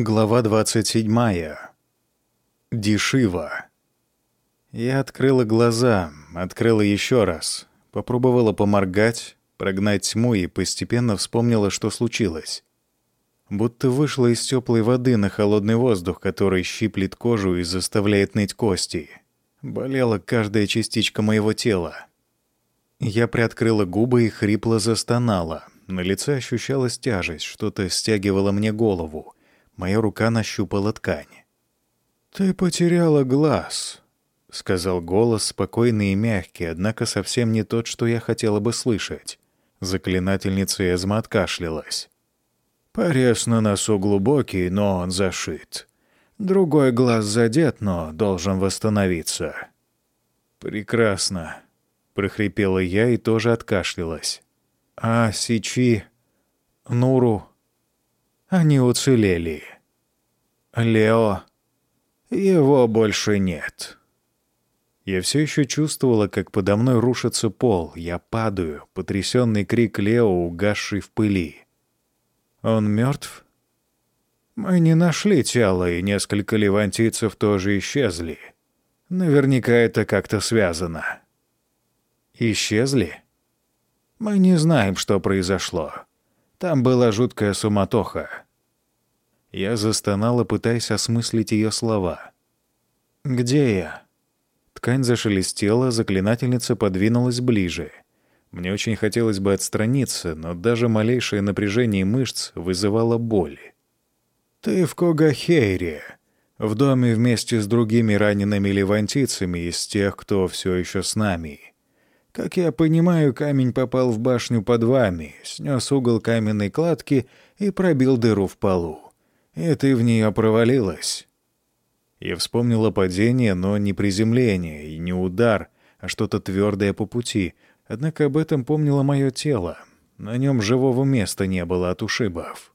Глава 27. Дешива. Я открыла глаза, открыла еще раз, попробовала поморгать, прогнать тьму и постепенно вспомнила, что случилось. Будто вышла из теплой воды на холодный воздух, который щиплет кожу и заставляет ныть кости. Болела каждая частичка моего тела. Я приоткрыла губы и хрипло застонала. На лице ощущалась тяжесть, что-то стягивало мне голову — Моя рука нащупала ткань. «Ты потеряла глаз», — сказал голос, спокойный и мягкий, однако совсем не тот, что я хотела бы слышать. Заклинательница Эзма откашлялась. «Порез на носу глубокий, но он зашит. Другой глаз задет, но должен восстановиться». «Прекрасно», — прохрипела я и тоже откашлялась. «А Сичи, Нуру, они уцелели. Лео... Его больше нет. Я все еще чувствовала, как подо мной рушится пол. Я падаю, потрясенный крик Лео, угасший в пыли. Он мертв? Мы не нашли тело, и несколько левантийцев тоже исчезли. Наверняка это как-то связано. Исчезли? Мы не знаем, что произошло. Там была жуткая суматоха. Я застонала, пытаясь осмыслить ее слова. «Где я?» Ткань зашелестела, заклинательница подвинулась ближе. Мне очень хотелось бы отстраниться, но даже малейшее напряжение мышц вызывало боль. «Ты в Когахейре, в доме вместе с другими ранеными левантийцами из тех, кто все еще с нами. Как я понимаю, камень попал в башню под вами, снес угол каменной кладки и пробил дыру в полу. И ты в нее провалилась. Я вспомнила падение, но не приземление и не удар, а что-то твердое по пути. Однако об этом помнило мое тело. На нем живого места не было от ушибов.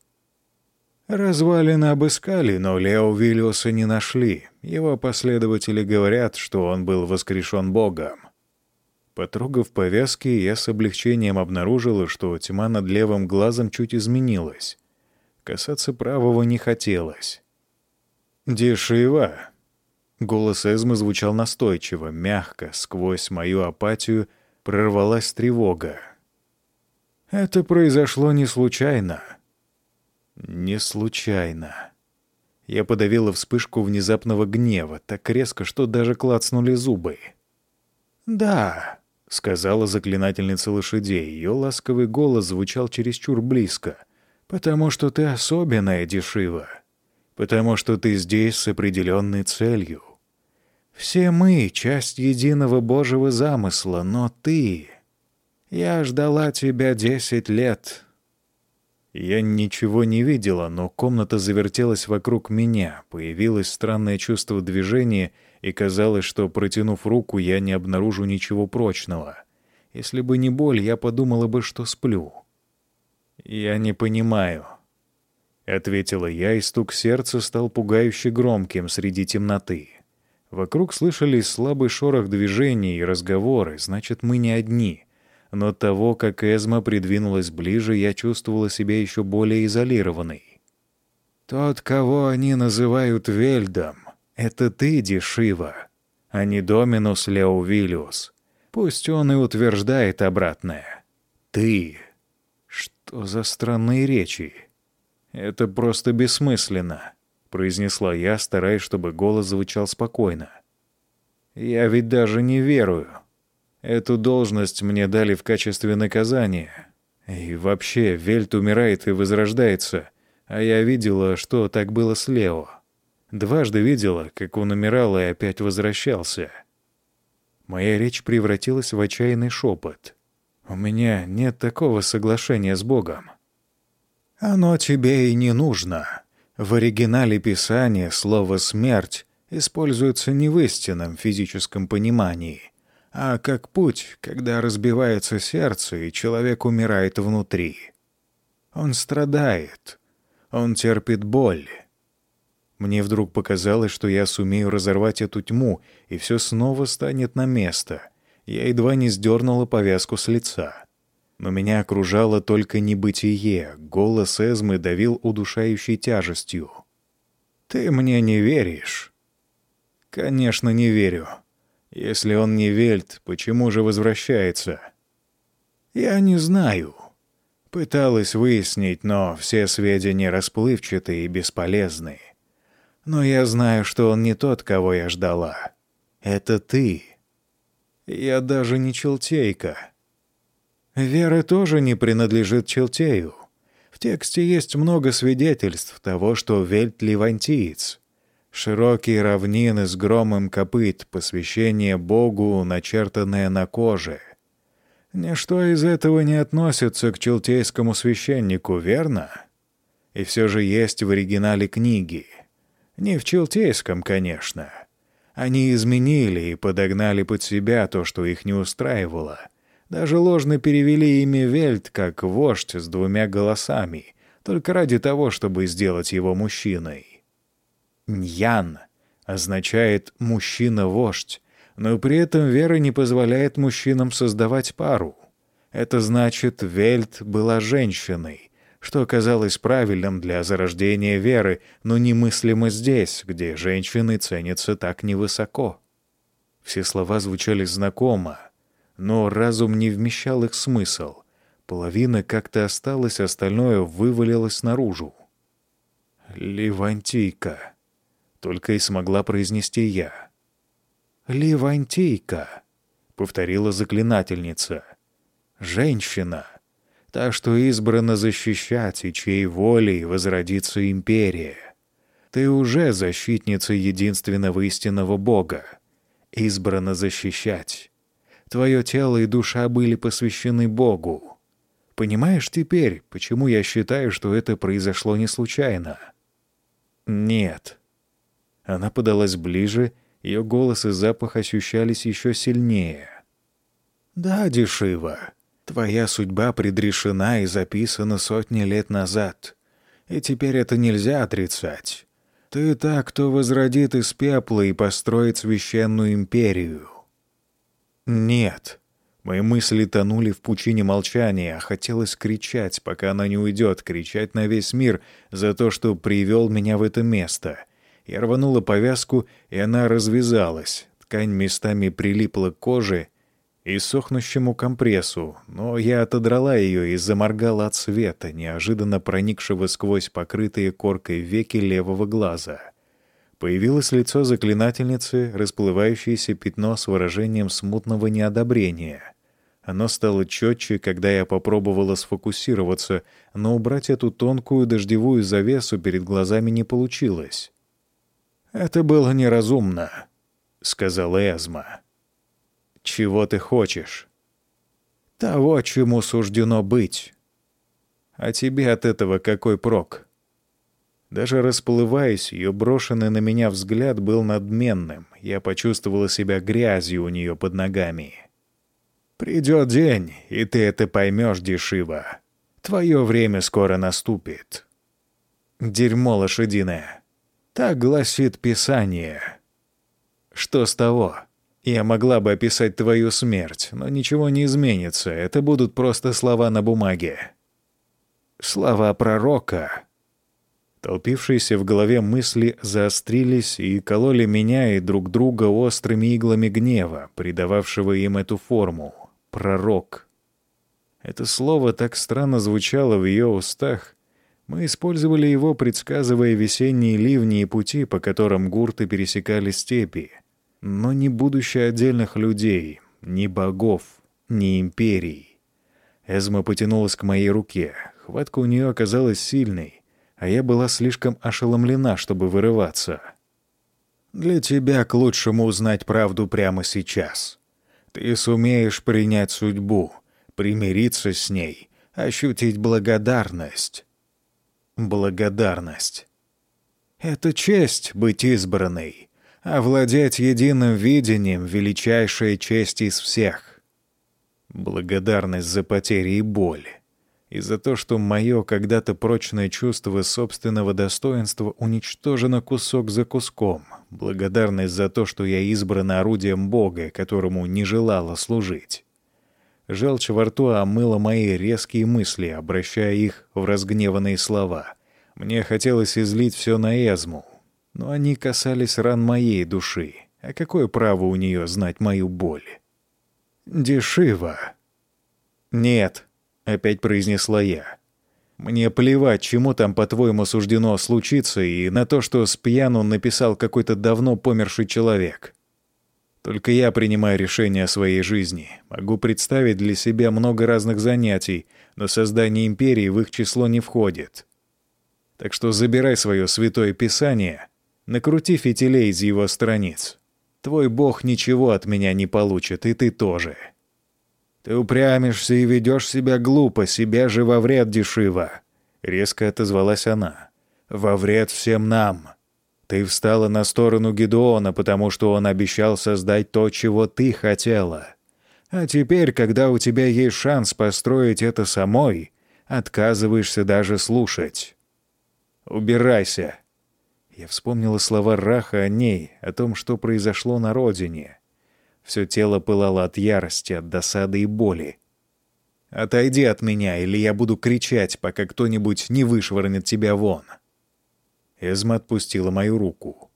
Развалины обыскали, но Лео Виллиуса не нашли. Его последователи говорят, что он был воскрешен Богом. Потрогав повязки, я с облегчением обнаружила, что тьма над левым глазом чуть изменилась. Касаться правого не хотелось. «Дешево!» Голос Эзмы звучал настойчиво, мягко, сквозь мою апатию прорвалась тревога. «Это произошло не случайно». «Не случайно». Я подавила вспышку внезапного гнева, так резко, что даже клацнули зубы. «Да», — сказала заклинательница лошадей. Ее ласковый голос звучал чересчур близко. «Потому что ты особенная, Дешива. Потому что ты здесь с определенной целью. Все мы — часть единого Божьего замысла, но ты... Я ждала тебя десять лет». Я ничего не видела, но комната завертелась вокруг меня. Появилось странное чувство движения — и казалось, что, протянув руку, я не обнаружу ничего прочного. Если бы не боль, я подумала бы, что сплю. «Я не понимаю», — ответила я, и стук сердца стал пугающе громким среди темноты. Вокруг слышались слабый шорох движений и разговоры, значит, мы не одни. Но от того, как Эзма придвинулась ближе, я чувствовала себя еще более изолированной. «Тот, кого они называют Вельдом, это ты, Дешива, а не Доминус Леовилиус. Пусть он и утверждает обратное. Ты. Что за странные речи? Это просто бессмысленно, произнесла я, стараясь, чтобы голос звучал спокойно. Я ведь даже не верую. Эту должность мне дали в качестве наказания. И вообще, Вельт умирает и возрождается, а я видела, что так было с Лео. Дважды видела, как он умирал и опять возвращался. Моя речь превратилась в отчаянный шепот. «У меня нет такого соглашения с Богом». «Оно тебе и не нужно. В оригинале Писания слово «смерть» используется не в истинном физическом понимании, а как путь, когда разбивается сердце, и человек умирает внутри. Он страдает, он терпит боль, мне вдруг показалось, что я сумею разорвать эту тьму, и все снова станет на место. Я едва не сдернула повязку с лица. Но меня окружало только небытие, голос Эзмы давил удушающей тяжестью. Ты мне не веришь?» «Конечно, не верю. Если он не вельт, почему же возвращается?» «Я не знаю. Пыталась выяснить, но все сведения расплывчатые и бесполезны. Но я знаю, что он не тот, кого я ждала. Это ты. Я даже не челтейка. Вера тоже не принадлежит челтею. В тексте есть много свидетельств того, что Вельт — левантиец. Широкие равнины с громом копыт, посвящение Богу, начертанное на коже — Ничто из этого не относится к челтейскому священнику, верно? И все же есть в оригинале книги. Не в челтейском, конечно. Они изменили и подогнали под себя то, что их не устраивало. Даже ложно перевели имя Вельт как «вождь» с двумя голосами, только ради того, чтобы сделать его мужчиной. «Ньян» означает «мужчина-вождь», но при этом вера не позволяет мужчинам создавать пару. Это значит, Вельт была женщиной, что оказалось правильным для зарождения веры, но немыслимо здесь, где женщины ценятся так невысоко. Все слова звучали знакомо, но разум не вмещал их смысл. Половина как-то осталась, остальное вывалилось наружу. «Левантийка», — только и смогла произнести я. «Левантийка», — повторила заклинательница. «Женщина, та, что избрана защищать, и чьей волей возродится империя. Ты уже защитница единственного истинного Бога, избрана защищать. Твое тело и душа были посвящены Богу. Понимаешь теперь, почему я считаю, что это произошло не случайно?» «Нет». Она подалась ближе ее голос и запах ощущались еще сильнее. «Да, Дешива, твоя судьба предрешена и записана сотни лет назад. И теперь это нельзя отрицать. Ты та, кто возродит из пепла и построит священную империю». «Нет». Мои мысли тонули в пучине молчания, а хотелось кричать, пока она не уйдет, кричать на весь мир за то, что привел меня в это место — я рванула повязку, и она развязалась. Ткань местами прилипла к коже и сохнущему компрессу, но я отодрала ее и заморгала от света, неожиданно проникшего сквозь покрытые коркой веки левого глаза. Появилось лицо заклинательницы, расплывающееся пятно с выражением смутного неодобрения. Оно стало четче, когда я попробовала сфокусироваться, но убрать эту тонкую дождевую завесу перед глазами не получилось. «Это было неразумно», — сказала Эзма. «Чего ты хочешь?» «Того, чему суждено быть. А тебе от этого какой прок?» Даже расплываясь, ее брошенный на меня взгляд был надменным. Я почувствовала себя грязью у нее под ногами. «Придет день, и ты это поймешь, Дешива. Твое время скоро наступит». «Дерьмо лошадиное». Так гласит Писание. Что с того? Я могла бы описать твою смерть, но ничего не изменится. Это будут просто слова на бумаге. Слова пророка. Толпившиеся в голове мысли заострились и кололи меня и друг друга острыми иглами гнева, придававшего им эту форму. Пророк. Это слово так странно звучало в ее устах, мы использовали его, предсказывая весенние ливни и пути, по которым гурты пересекали степи. Но не будущее отдельных людей, ни богов, ни империй. Эзма потянулась к моей руке. Хватка у нее оказалась сильной, а я была слишком ошеломлена, чтобы вырываться. «Для тебя к лучшему узнать правду прямо сейчас. Ты сумеешь принять судьбу, примириться с ней, ощутить благодарность» благодарность. Это честь быть избранной, овладеть единым видением — величайшая честь из всех. Благодарность за потери и боль, и за то, что мое когда-то прочное чувство собственного достоинства уничтожено кусок за куском. Благодарность за то, что я избрана орудием Бога, которому не желала служить. Желчь во рту омыла мои резкие мысли, обращая их в разгневанные слова. Мне хотелось излить все на Эзму. Но они касались ран моей души. А какое право у нее знать мою боль? Дешево. «Нет», — опять произнесла я. «Мне плевать, чему там, по-твоему, суждено случиться, и на то, что с пьяну написал какой-то давно померший человек. Только я принимаю решение о своей жизни. Могу представить для себя много разных занятий, но создание империи в их число не входит. Так что забирай свое святое писание, накрути фитилей из его страниц. Твой бог ничего от меня не получит, и ты тоже. Ты упрямишься и ведешь себя глупо, себя же во вред дешево. Резко отозвалась она. Во вред всем нам. Ты встала на сторону Гедеона, потому что он обещал создать то, чего ты хотела. А теперь, когда у тебя есть шанс построить это самой, отказываешься даже слушать. Убирайся. Я вспомнила слова Раха о ней, о том, что произошло на родине. Все тело пылало от ярости, от досады и боли. «Отойди от меня, или я буду кричать, пока кто-нибудь не вышвырнет тебя вон». Эзма отпустила мою руку.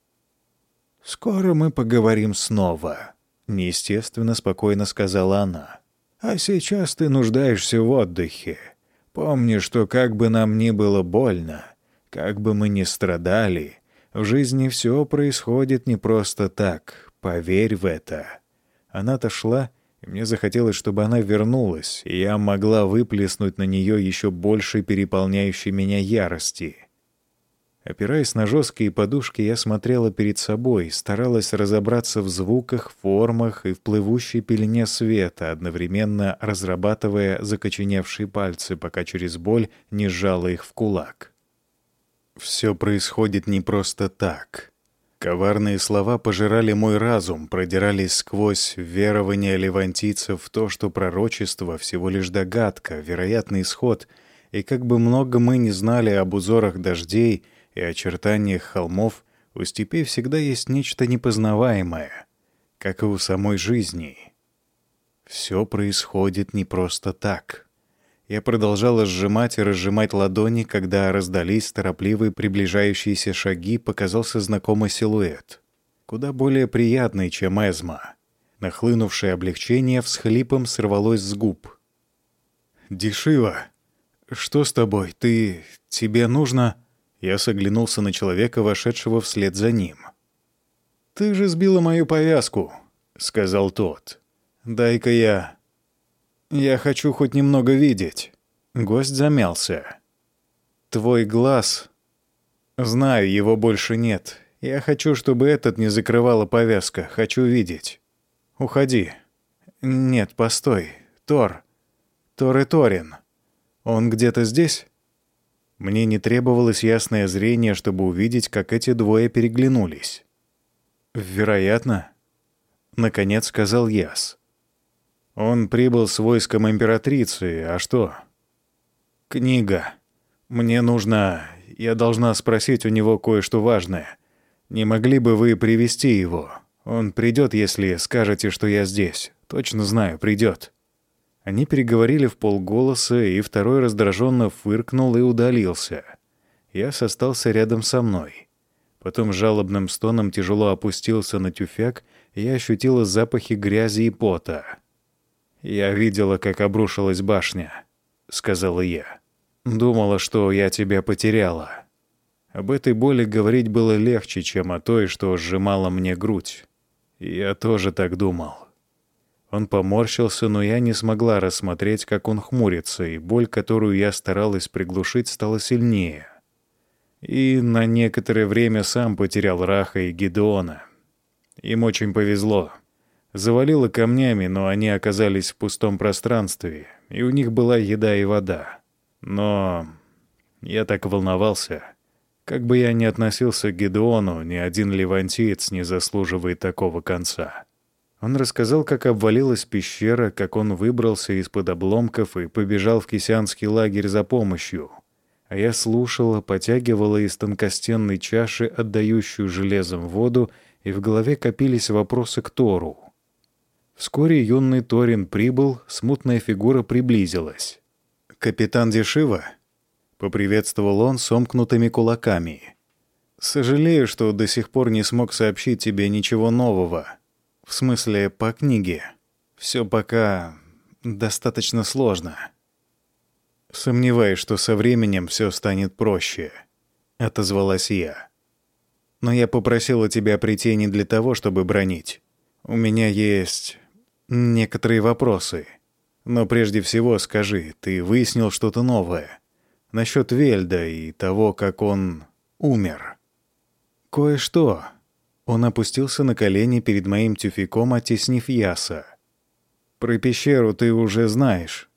«Скоро мы поговорим снова», — неестественно спокойно сказала она. «А сейчас ты нуждаешься в отдыхе. Помни, что как бы нам ни было больно, как бы мы ни страдали, в жизни все происходит не просто так, поверь в это». Она отошла, и мне захотелось, чтобы она вернулась, и я могла выплеснуть на нее еще больше переполняющей меня ярости — Опираясь на жесткие подушки, я смотрела перед собой, старалась разобраться в звуках, формах и в плывущей пелене света, одновременно разрабатывая закоченевшие пальцы, пока через боль не сжала их в кулак. Все происходит не просто так. Коварные слова пожирали мой разум, продирались сквозь верование левантийцев в то, что пророчество — всего лишь догадка, вероятный исход, и как бы много мы не знали об узорах дождей — и очертаниях холмов у степей всегда есть нечто непознаваемое, как и у самой жизни. Все происходит не просто так. Я продолжала сжимать и разжимать ладони, когда раздались торопливые приближающиеся шаги, показался знакомый силуэт. Куда более приятный, чем Эзма. Нахлынувшее облегчение всхлипом сорвалось с губ. «Дешива, что с тобой? Ты... тебе нужно...» Я соглянулся на человека, вошедшего вслед за ним. «Ты же сбила мою повязку», — сказал тот. «Дай-ка я... Я хочу хоть немного видеть». Гость замялся. «Твой глаз...» «Знаю, его больше нет. Я хочу, чтобы этот не закрывала повязка. Хочу видеть. Уходи». «Нет, постой. Тор. Тор и Торин. Он где-то здесь?» Мне не требовалось ясное зрение, чтобы увидеть, как эти двое переглянулись. «Вероятно», — наконец сказал Яс. «Он прибыл с войском императрицы, а что?» «Книга. Мне нужно... Я должна спросить у него кое-что важное. Не могли бы вы привести его? Он придет, если скажете, что я здесь. Точно знаю, придет». Они переговорили в полголоса, и второй раздраженно фыркнул и удалился. Я остался рядом со мной. Потом жалобным стоном тяжело опустился на тюфяк, и я ощутила запахи грязи и пота. «Я видела, как обрушилась башня», — сказала я. «Думала, что я тебя потеряла». Об этой боли говорить было легче, чем о той, что сжимала мне грудь. я тоже так думал. Он поморщился, но я не смогла рассмотреть, как он хмурится, и боль, которую я старалась приглушить, стала сильнее. И на некоторое время сам потерял Раха и Гедеона. Им очень повезло. Завалило камнями, но они оказались в пустом пространстве, и у них была еда и вода. Но я так волновался. Как бы я ни относился к Гедеону, ни один левантиец не заслуживает такого конца. Он рассказал, как обвалилась пещера, как он выбрался из-под обломков и побежал в кисянский лагерь за помощью. А я слушала, потягивала из тонкостенной чаши, отдающую железом воду, и в голове копились вопросы к Тору. Вскоре юный Торин прибыл, смутная фигура приблизилась. «Капитан Дешива?» — поприветствовал он сомкнутыми кулаками. Сожалею, что до сих пор не смог сообщить тебе ничего нового. В смысле, по книге. Все пока достаточно сложно. Сомневаюсь, что со временем все станет проще, отозвалась я. Но я попросила тебя прийти не для того, чтобы бронить. У меня есть некоторые вопросы. Но прежде всего скажи, ты выяснил что-то новое насчет Вельда и того, как он умер? Кое-что. Он опустился на колени перед моим тюфяком, оттеснив Яса. Про пещеру ты уже знаешь.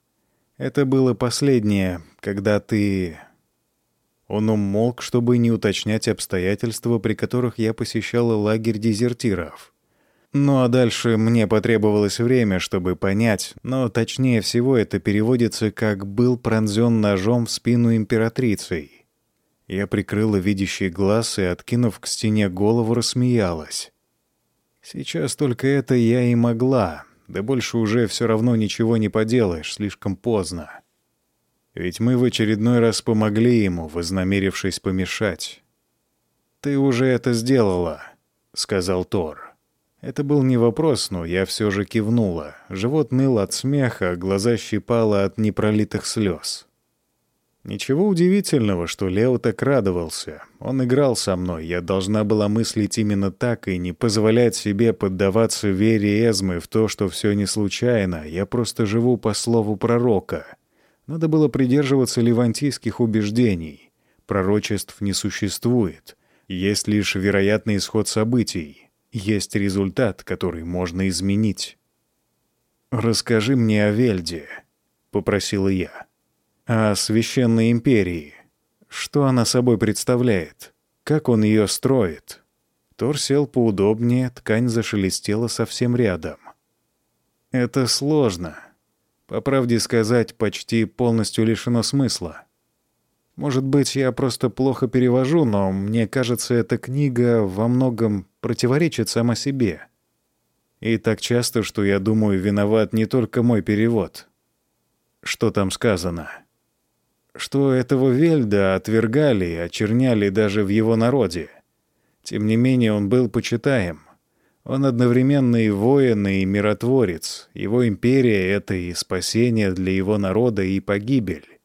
Это было последнее, когда ты... Он умолк, чтобы не уточнять обстоятельства, при которых я посещала лагерь дезертиров. Ну а дальше мне потребовалось время, чтобы понять, но точнее всего это переводится как «был пронзен ножом в спину императрицей». Я прикрыла видящий глаз и, откинув к стене голову, рассмеялась. Сейчас только это я и могла, да больше уже все равно ничего не поделаешь, слишком поздно. Ведь мы в очередной раз помогли ему, вознамерившись помешать. «Ты уже это сделала», — сказал Тор. Это был не вопрос, но я все же кивнула. Живот ныл от смеха, глаза щипало от непролитых слез. Ничего удивительного, что Лео так радовался. Он играл со мной, я должна была мыслить именно так и не позволять себе поддаваться вере Эзмы в то, что все не случайно, я просто живу по слову пророка. Надо было придерживаться левантийских убеждений. Пророчеств не существует. Есть лишь вероятный исход событий есть результат, который можно изменить. «Расскажи мне о Вельде», — попросила я. «О Священной Империи. Что она собой представляет? Как он ее строит?» Тор сел поудобнее, ткань зашелестела совсем рядом. «Это сложно. По правде сказать, почти полностью лишено смысла. Может быть, я просто плохо перевожу, но мне кажется, эта книга во многом противоречит сама себе. И так часто, что я думаю, виноват не только мой перевод. Что там сказано? Что этого Вельда отвергали и очерняли даже в его народе. Тем не менее, он был почитаем. Он одновременно и воин, и миротворец. Его империя — это и спасение для его народа, и погибель.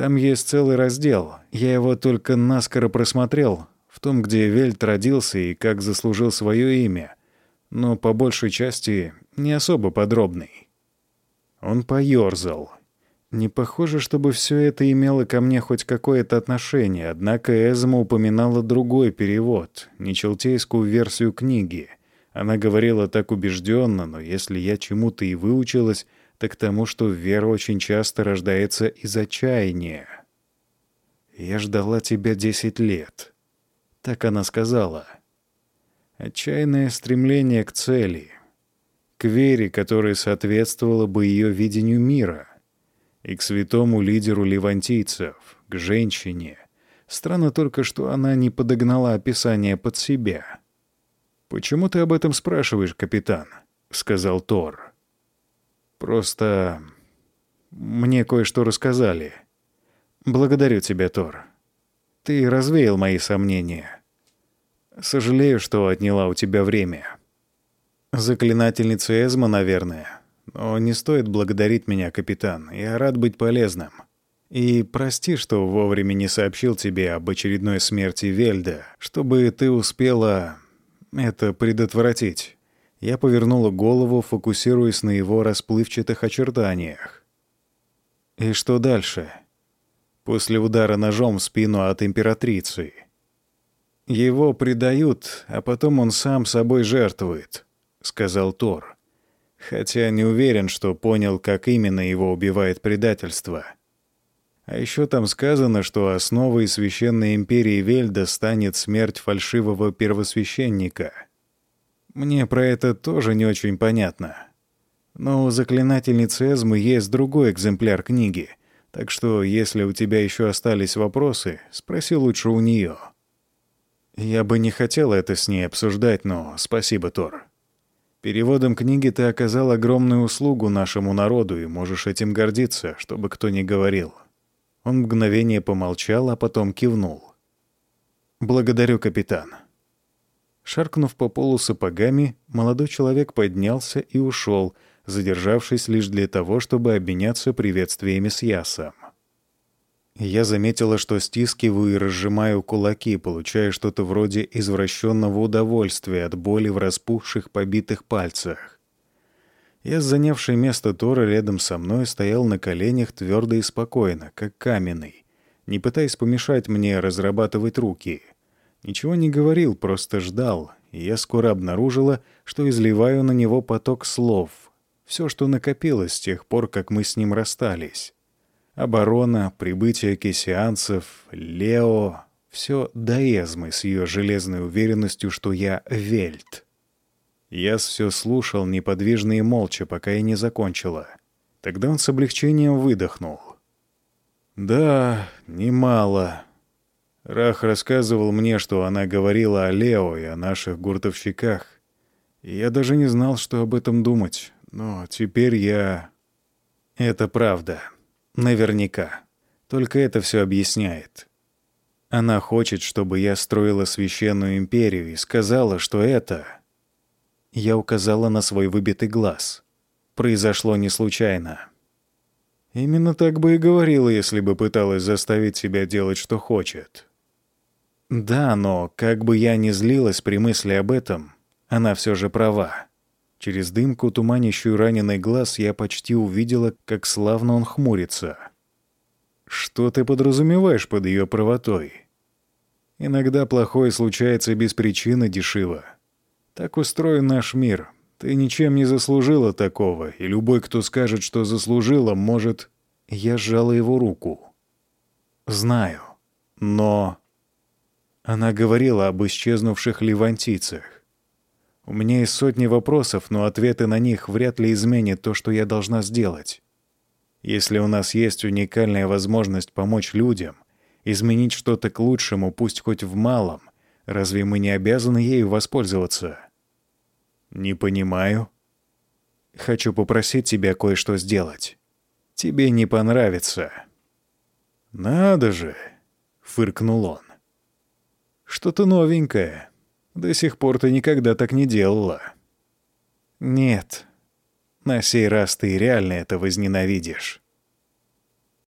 Там есть целый раздел. Я его только наскоро просмотрел, в том, где Вельт родился и как заслужил свое имя, но по большей части не особо подробный. Он поёрзал. Не похоже, чтобы все это имело ко мне хоть какое-то отношение, однако Эзма упоминала другой перевод, не челтейскую версию книги. Она говорила так убежденно, но если я чему-то и выучилась, так тому, что вера очень часто рождается из отчаяния. «Я ждала тебя десять лет», — так она сказала. Отчаянное стремление к цели, к вере, которая соответствовала бы ее видению мира, и к святому лидеру левантийцев, к женщине. Странно только, что она не подогнала описание под себя. «Почему ты об этом спрашиваешь, капитан?» — сказал Тор. Просто мне кое-что рассказали. Благодарю тебя, Тор. Ты развеял мои сомнения. Сожалею, что отняла у тебя время. Заклинательница Эзма, наверное. Но не стоит благодарить меня, капитан. Я рад быть полезным. И прости, что вовремя не сообщил тебе об очередной смерти Вельда, чтобы ты успела это предотвратить. Я повернула голову, фокусируясь на его расплывчатых очертаниях. И что дальше? После удара ножом в спину от императрицы. Его предают, а потом он сам собой жертвует, сказал Тор. Хотя не уверен, что понял, как именно его убивает предательство. А еще там сказано, что основой священной империи Вельда станет смерть фальшивого первосвященника — мне про это тоже не очень понятно. Но у заклинательницы Эзмы есть другой экземпляр книги, так что если у тебя еще остались вопросы, спроси лучше у нее. Я бы не хотел это с ней обсуждать, но спасибо, Тор. Переводом книги ты оказал огромную услугу нашему народу и можешь этим гордиться, чтобы кто ни говорил. Он мгновение помолчал, а потом кивнул. «Благодарю, капитан». Шаркнув по полу сапогами, молодой человек поднялся и ушел, задержавшись лишь для того, чтобы обменяться приветствиями с Ясом. Я заметила, что стискиваю и разжимаю кулаки, получая что-то вроде извращенного удовольствия от боли в распухших побитых пальцах. Я, занявший место Тора рядом со мной, стоял на коленях твердо и спокойно, как каменный, не пытаясь помешать мне разрабатывать руки. Ничего не говорил, просто ждал, и я скоро обнаружила, что изливаю на него поток слов. Все, что накопилось с тех пор, как мы с ним расстались. Оборона, прибытие кесианцев, Лео — все доэзмы с ее железной уверенностью, что я Вельт. Яс все слушал неподвижно и молча, пока я не закончила. Тогда он с облегчением выдохнул. «Да, немало». Рах рассказывал мне, что она говорила о Лео и о наших гуртовщиках. И я даже не знал, что об этом думать. Но теперь я... Это правда. Наверняка. Только это все объясняет. Она хочет, чтобы я строила священную империю и сказала, что это... Я указала на свой выбитый глаз. Произошло не случайно. Именно так бы и говорила, если бы пыталась заставить себя делать, что хочет. Да, но как бы я ни злилась при мысли об этом, она все же права. Через дымку, туманящую раненый глаз, я почти увидела, как славно он хмурится. Что ты подразумеваешь под ее правотой? Иногда плохое случается без причины дешево. Так устроен наш мир. Ты ничем не заслужила такого, и любой, кто скажет, что заслужила, может... Я сжала его руку. Знаю. Но... Она говорила об исчезнувших левантийцах. У меня есть сотни вопросов, но ответы на них вряд ли изменят то, что я должна сделать. Если у нас есть уникальная возможность помочь людям, изменить что-то к лучшему, пусть хоть в малом, разве мы не обязаны ею воспользоваться? Не понимаю. Хочу попросить тебя кое-что сделать. Тебе не понравится. Надо же, фыркнул он. Что-то новенькое. До сих пор ты никогда так не делала. Нет. На сей раз ты реально это возненавидишь.